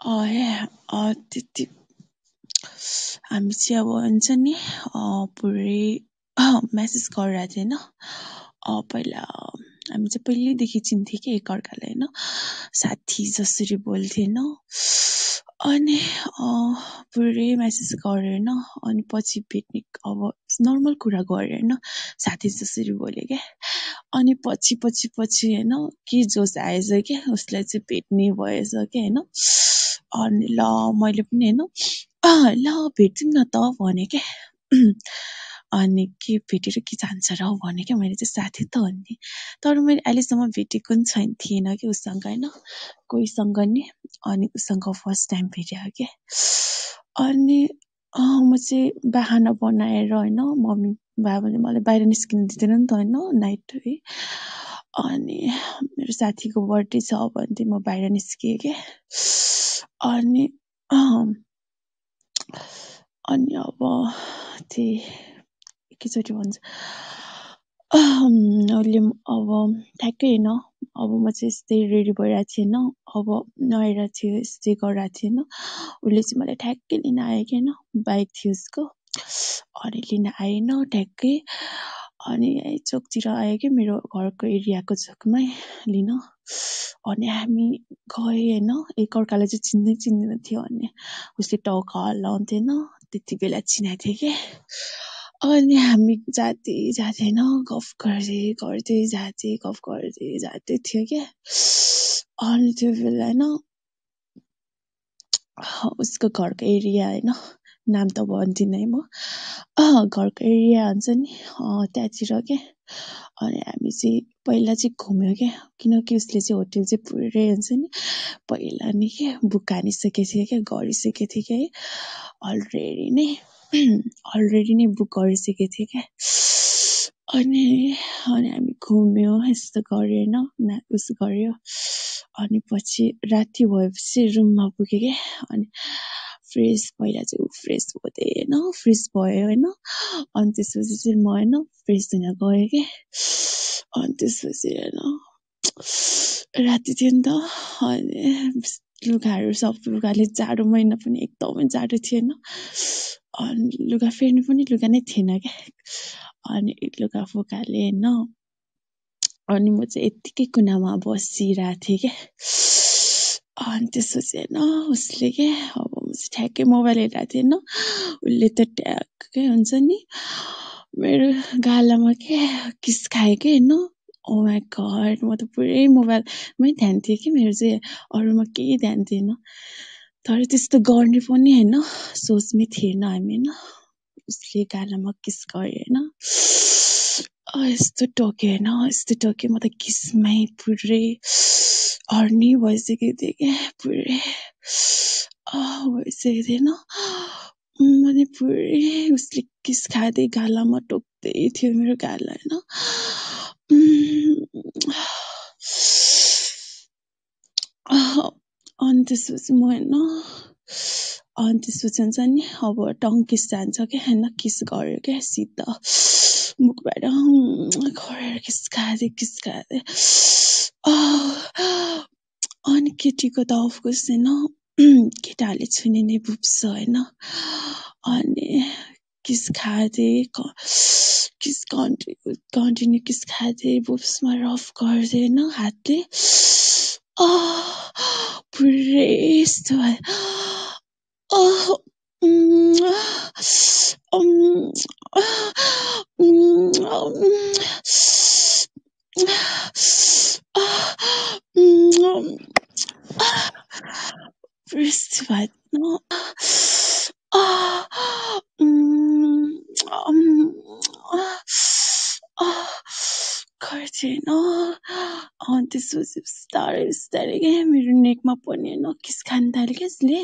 त्यति हामी चाहिँ अब हुन्छ नि पुरै म्यासेज गरिरहेको थियो होइन पहिला हामी चाहिँ पहिल्यैदेखि चिन्थ्यौँ कि एकअर्कालाई होइन साथी जसरी बोल्थ्यो होइन अनि पुरै म्यासेज गरेर होइन अनि पछि भेट्ने अब नर्मल कुरा गऱ्यो होइन साथी जसरी बोल्यो क्या अनि पछि पछि पछि होइन के जोस आएछ क्या उसलाई चाहिँ भेट्ने भएछ क्या होइन अनि ल मैले पनि होइन ल भेटौँ न त भनेँ क्या। अनि के भेटेर के जान्छ र भने क्या मैले चाहिँ साथी त हो नि। तर मैले अहिलेसम्म भेटेको पनि छैन थिएन कि उसँग होइन? कोहीसँग नि। अनि उसँग फर्स्ट टाइम भेटेँ क्या। अनि म चाहिँ बाहना बनाएर होइन मम्मी बाबाले मलाई बाहिर निस्किनु दिँदैन नि त होइन नाइट है अनि मेरो साथीको बर्थडे छ भने चाहिँ म बाहिर निस्किएँ क्या। अनि अनि अब त्यही एकैचोटि भन्छ। उसले अब ठ्याक्कै होइन। अब म चाहिँ यस्तै रेडी भइरहेको थिएँ होइन। अब नुहाइरहेको थियो यस्तै गरिरहेको थिएँ होइन। उसले चाहिँ मलाई ठ्याक्कै लिन आयो कि होइन? बाइक थियो उसको। अनि लिन आएन ठ्याक्कै। अनि यहीँ चोकतिर आयो कि मेरो घरको एरियाको छेउमै लिन। अनि हामी गएँ होइन। एकअर्कालाई चाहिँ चिन्दै चिन्दैन थियो अनि उसले टाउका हल्लाउँथेन। त्यति बेला चिनाएको थिएँ कि? अनि हामी जाँदै जाँदै होइन गफ गर्दै गर्दै जाँदै गफ गर्दै जाँदै थियो क्या अनि त्यो बेला होइन उसको घरको एरिया होइन नाम त भन्दिनँ है म। घरको एरिया हुन्छ नि। त्यहाँतिर क्या अनि हामी चाहिँ पहिला चाहिँ घुम्यो क्या किनकि उसले चाहिँ होटेल चाहिँ पुरै हुन्छ नि। पहिला नै क्या बुक हानिसकेको थियो क्या गरिसकेको थियो क्या है अलरेडी नै अलरेडी नै बुक गरिसकेको थिएँ क्या अनि अनि हामी घुम्यो यस्तो गऱ्यो होइन? उस गऱ्यो। अनि पछि राति भएपछि रुममा पुग्यो क्या अनि फ्रेस पहिला चाहिँ ऊ फ्रेस हुँदै होइन फ्रेस भयो होइन अनि त्यसपछि चाहिँ म होइन फ्रेस हुन गएँ क्या अनि त्यसपछि होइन राति थियो नि त अनि लुगाहरू सब लुगाले जाडो महिना पनि एकदमै जाडो होइन अनि लुगा फेर्नु पनि लुगा नै थिएन क्या अनि लुगा फुकाले होइन अनि म चाहिँ यत्तिकै कुनामा बसिरहेको थिएँ क्या अनि त्यसपछि होइन उसले के अब ठ्याक्कै मोबाइल हेरिरहेको थिएँ होइन उसले त ट्याक्कै हुन्छ नि। मेरो गालामा क्या किस खायो कि होइन ओ माई गड म त पुरै मोबाइलमै ध्यान थियो कि मेरो चाहिँ अरूमा केही ध्यान थिएन तर त्यस्तो गर्ने पनि होइन सोचमै थिएन हामी होइन। उसले गालामा किस गर्यो होइन यस्तो टोक्यो होइन यस्तो टोक्यो। म त किसमै पुरै हर्नी भइसकेको थिएँ क्या पुरै। भइसकेको थिएँ होइन अनि पुरै उसले किस खाँदै गालामा टोक्दै थियो मेरो गाला होइन। अनि त्यसपछि म होइन अनि त्यसपछि हुन्छ नि अब टङ किस जान्छ क्या होइन किस गर्यो क्या सिधा मुखबाट गरेर किस खाँदै किस खाँदै अनि केटीको त अफकोर्स होइन केटाहरूले छुने नै बुझ्छ होइन अनि किस खाँदै किस कन्टिन्यू कन्टिन्यू किस खाँदै बुब्समा रफ गर्दै होइन हातले पुरै यस्तो यस्तो भयो गर्थेँ होइन अनि त्यसपछि बिस्तारै बिस्तारै क्या मेरो नेकमा पनि होइन किस खान थाल्यो क्या यसले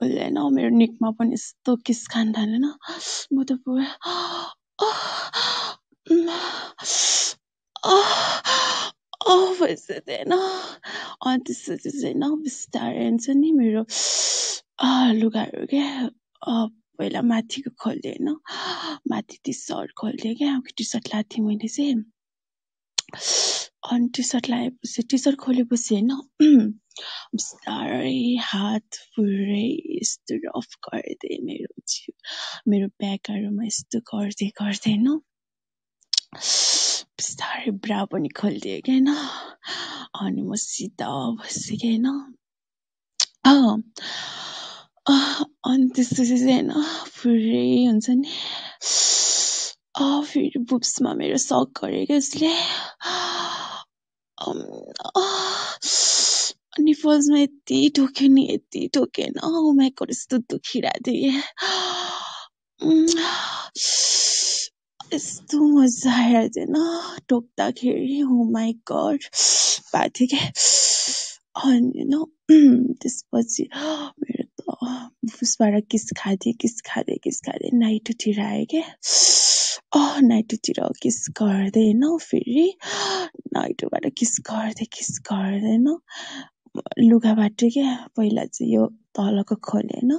उसले होइन मेरो नेकमा पनि यस्तो किस खान थाल्यो होइन म त पुरा भइसक्यो होइन अनि त्यसपछि चाहिँ होइन बिस्तारै हुन्छ नि मेरो लुगाहरू क्या पहिला माथिको खोल्यो होइन माथि टी सर्ट खोल्यो क्या टी सर्ट लगाएको थिएँ मैले चाहिँ अनि टी सर्ट लगाएपछि टी सर्ट खोलेपछि होइन बिस्तारै हात पुरै यस्तो रफ गर्दै मेरो जिउ मेरो ब्याकहरूमा यस्तो गर्दै गर्दै होइन बिस्तारै ब्रा पनि खोलिदिएँ क्या होइन अनि म सिधा बसेँ क्या होइन अनि त्यसपछि चाहिँ होइन पुरै हुन्छ नि। फेरि बुब्समा मेरो सक गऱ्यो क्या उसले। अनि फर्स्टमा यति ठोक्यो नि यति ओ माई गड यस्तो दुखिरहेको कि। उम्, यस्तो मजा थियो होइन टोक्दाखेरि ओ माई गड भएको थियो क्या अनि होइन त्यसपछि मेरो त भुसबाट किस खाँदै किस खाँदै किस खाँदै नाइटोतिर आयो क्या अँ नाइटोतिर किस गर्दै फेरि नाइटोबाट किस गर्दै किस गर्दै होइन लुगाबाट क्या पहिला चाहिँ यो तलको खोल्यो होइन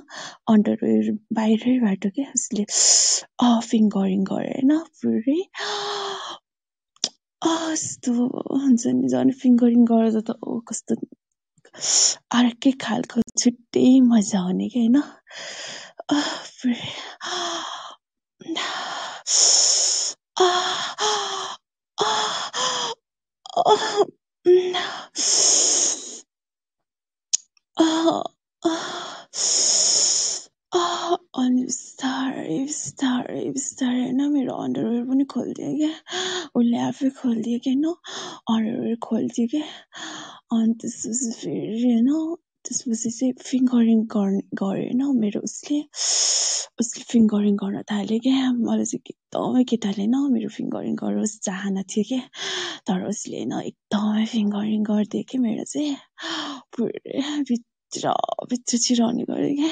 अन्डरवेयर बाहिरैबाट क्या उसले फिङ्गरिङ गर्यो होइन पुरै कस्तो हुन्छ नि झन् फिङ्गरिङ गर्दा त ओ कस्तो अर्कै खालको छुट्टै मजा आउने क्या होइन पुरै अनि बिस्तारै बिस्तारै बिस्तारै होइन मेरो अन्डरवेयर पनि खोलिदियो क्या उसले आफै खोलिदियो क्या होइन अनुहारहरू खोलिदियो क्या अनि त्यसपछि फेरि होइन त्यसपछि चाहिँ फिङ्गरिङ गर्ने गऱ्यो होइन मेरो उसले उसले फिङ्गरिङ गर्न थाल्यो क्या मलाई चाहिँ एकदमै केटाले होइन मेरो फिङ्गरिङ गरोस् चाहना थियो क्या तर उसले होइन एकदमै फिङ्गरिङ गरिदियो क्या मेरो चाहिँ पुरै भित्र भित्र छिराउने गऱ्यो क्या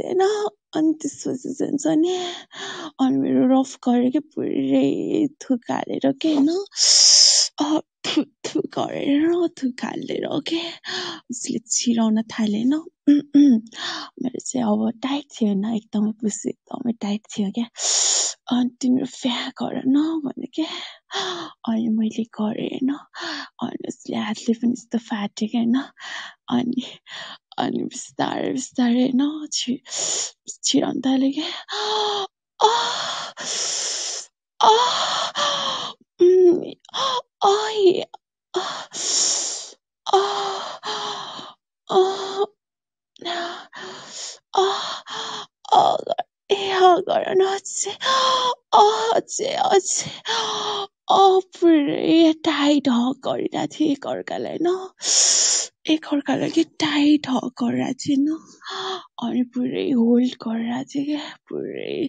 होइन अनि त्यसपछि हुन्छ नि अनि मेरो रफ गऱ्यो कि पुरै थुक हालेर के होइन थु गरेर थुक हालेर के उसले छिराउन थाले होइन मेरो चाहिँ अब टाइट थियो होइन एकदमै पुसी एकदमै टाइट थियो क्या अनि तिम्रो फ्या गर न भन्यो क्या अनि मैले गरेँ होइन अनि उसले हातले पनि यस्तो फाट्यो क्या होइन अनि अनि बिस्तारै बिस्तारै होइन छि छिराउनु थाल्यो क्या ¡Ay! ¡Ah! ¡Ah! ¡Ah! ¡Ah! ¡Ah! ¡Ah! ¡Ah! ¡Ah! ¡Ah! ¡Ah! ¡Ah! ¡Ah! অ অ অ অ কৰি অ অ অ অ एकअर्कालाई कि टाइट गरिरहेको थिएँ होइन अनि पुरै होल्ड गरिरहेको थिएँ क्या पुरै।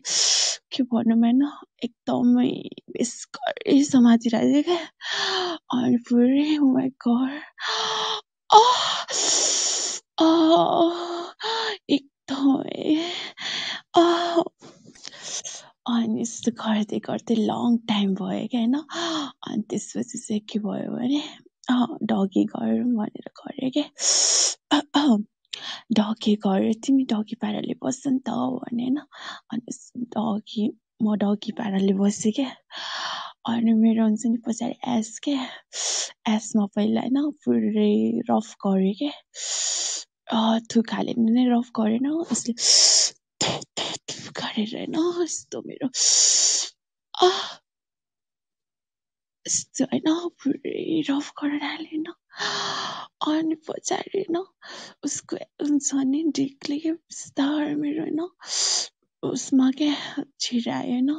के भनौँ होइन एकदमै बेसकरै समातिरहेको थिएँ क्या। अनि पुरै oh my god एकदमै। अनि यस्तो गर्दै गर्दै लङ टाइम भयो क्या होइन अनि त्यसपछि चाहिँ के भयो भने डगी गरौँ भनेर गरेँ क्या डगी गऱ्यो तिमी डगी पाराले बस्छ नि त भने होइन। अनि डगी म डगी पाराले बसेँ क्या अनि मेरो हुन्छ नि पछाडि एस के? एसमा पहिला होइन पुरै रफ गऱ्यो क्या थुक हालेर नै रफ गरेन उसले गरेर होइन यस्तो मेरो यस्तो होइन पुरै रफ गरेर होइन अनि पछाडि होइन उसको हुन्छ नि डिकले क्या बिस्तारै मेरो होइन उसमा क्या छिरायो होइन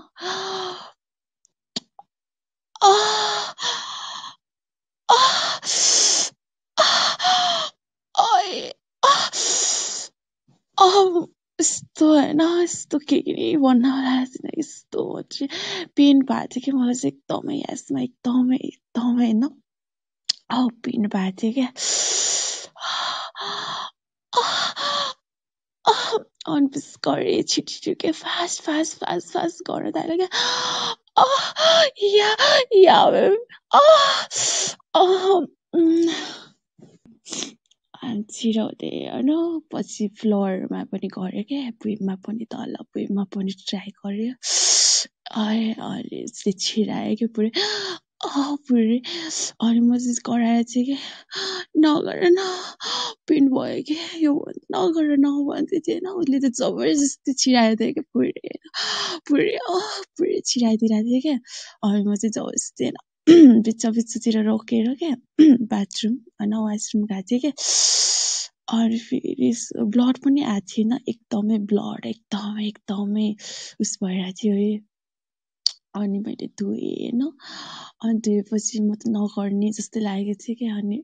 यस्तो होइन यस्तो के के भन्न लागेको छैन यस्तो चाहिँ पेन भएको थियो कि मलाई चाहिँ एकदमै यसमा एकदमै एकदमै होइन औ पेन भएको थियो क्या अनि पछि गरेँ छिटो छिटो के फास्ट फास्ट फास्ट फास्ट गर्न थाल्यो क्या या या छिराउँदै होइन पछि फ्लोरमा पनि गऱ्यो क्या भुइँमा पनि तल भुइँमा पनि ट्राई गऱ्यो। अनि यसले छिरायो क्या पुरै। पुरै। अनि म चाहिँ कराएर चाहिँ क्या नगर न पेन भयो कि? यो नगर न भन्दै थिएँ होइन उसले त जबरजस्ती छिराएको थियो क्या पुरै। पुरै पुरै छिराइदिरहेको थियो क्या। अनि म चाहिँ जबरजस्ती होइन बिच बिचतिर रोकेर क्या बाथरुम होइन वासरुम गएको थिएँ क्या अनि फेरि ब्लड पनि आएको थिएन एकदमै ब्लड एकदमै एकदमै उस भइरहेको थियो है। अनि मैले धोएँ होइन अनि धोएपछि म त नगर्ने जस्तो लागेको थियो क्या अनि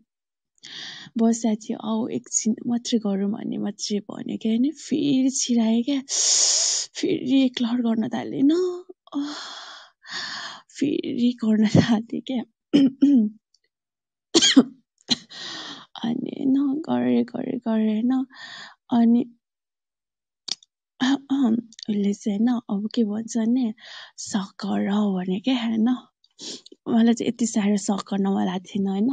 बसिरहेको थियो औ एकछिन मात्रै गरौँ भन्ने मात्रै भन्यो क्या होइन फेरि छिरायो क्या फेरि क्लर गर्न थालेँ फेरि गर्न थालेँ क्या अनि होइन गरेँ गरेँ गरेँ होइन अनि उसले चाहिँ होइन अब के भन्छ भने सक गर भन्यो क्या होइन? मलाई चाहिँ यति साह्रो सक गर्न मन लागेको थिएन होइन?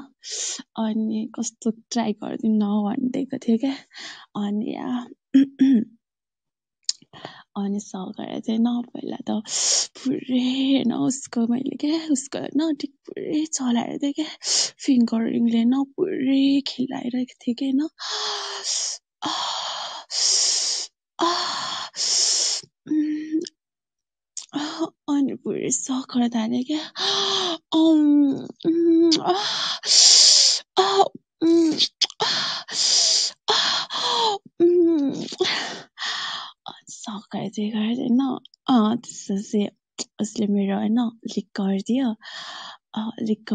अनि कस्तो ट्राई गरिदिउँ न भनिदिएको थियो क्या अनि अनि सघाएर चाहिँ न पहिला त पुरै होइन उसको मैले क्या उसको होइन ठिक पुरै चलाएर थिएँ क्या फिङ्गरिङले न पुरै खेलाइरहेको थिएँ कि होइन अनि पुरै सघाउन थालेँ क्या चाहिँ गरेर होइन त्यसपछि उसले मेरो होइन लिक गरिदियो लिक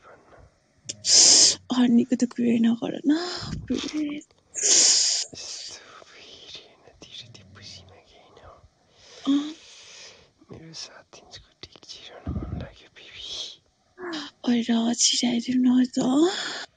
भन्न हर्नीको त कुरै नगर न पुरै यस्तो फेरि होइन तिरो त्यो पुसीमा कि होइन अँ, मेरो सात इन्चको टिक छिराउन मन लाग्यो बेबी अहिले छिराइदिउँ न त बेबी